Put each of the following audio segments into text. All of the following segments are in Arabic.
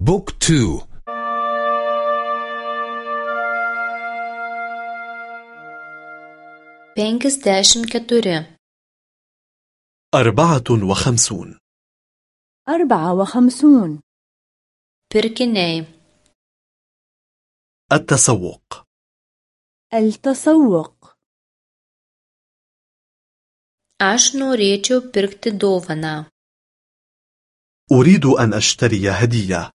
book two. penkiasdešimt keturi أربعة وخمسون. أربعة وخمسون. pirkiniai التسوق. التسوق. aš norėčiau pirkti dovaną أريد أن أشتري هدية.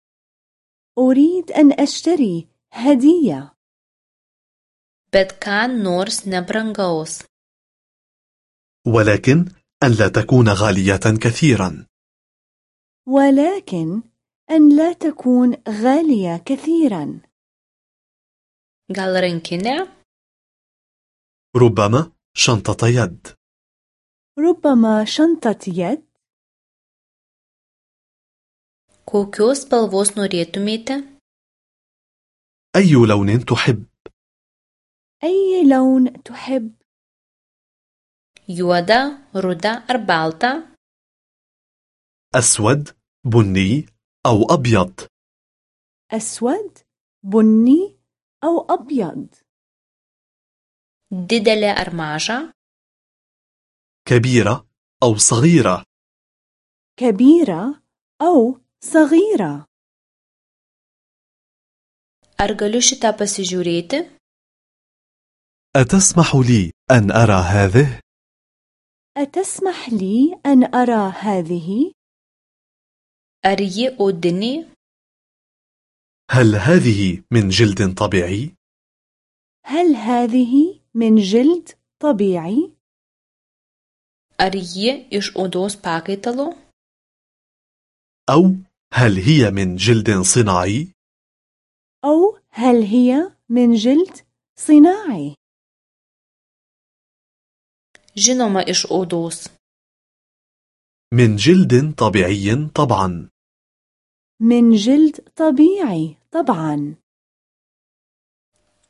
أريد أن أشتري هدية. bet ką nors nebrangaus ولكن أن لا تكون غالية كثيرا. ولكن أن لا تكون غالية كثيرا. Gal rankinė ربما شنطة يد. ربما شنطة يد. Kokios spalvos norėtumėte? أي لون تحب؟ أي لون تحب؟ Juoda ruda ar balta? أسود بني أو أبيض؟ أسود بني أو أبيض. Didelė ar maža? كبيرة أو صغيرة؟ كبيرة أو صغيرة ar galiu šitą pasižiūrėti أتسمح لي أن أرى هذه؟ أتسمح لي أن أرى هذه؟ ar ji odinė هل هذه من جلد طبيعي؟ هل هذه من جلد طبيعي؟ ar ji iš odos pakaitalo أو هل هي من جلد صناعي؟ أو هل هي من جلد صناعي؟ žinoma iš odos من جلد طبيعي طبعا. من جلد طبيعي طبعا.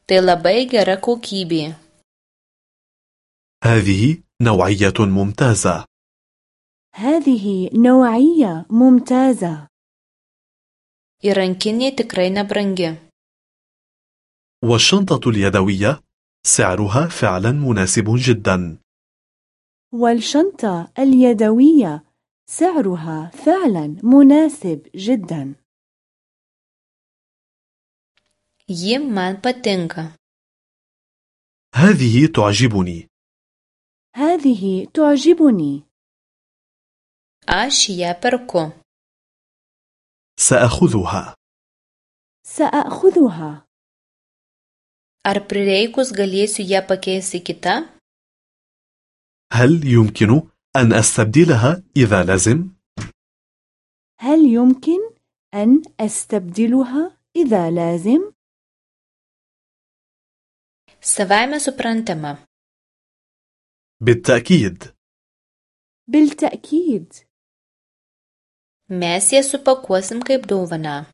tai labai gera kokybė هذه نوعية ممتازة. هذه نوعية ممتازة. Ir rankinė tikrai nebrangi والشنطة اليدوية سعرها فعلا مناسب جدا. والشنطة اليدوية سعرها فعلا مناسب جدا. ji man patinka هذه تعجبني. هذه تعجبني. aš ją perku سأخذها. سأخذها. Ar prireikus galėsiu ją pakeisti kita? هل يمكن أن أستبدلها إذا لازم؟ هل يمكن أن أستبدلها إذا لازم؟ savaime suprantama. بالتأكيد. بالتأكيد. Mes ją supakuosim kaip dovaną.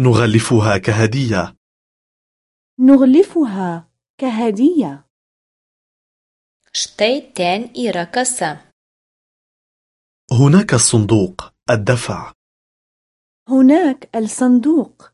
نغلفها كهدية. نغلفها كهدية. Štai ten yra kasa. هناك الصندوق الدفع. هناك الصندوق.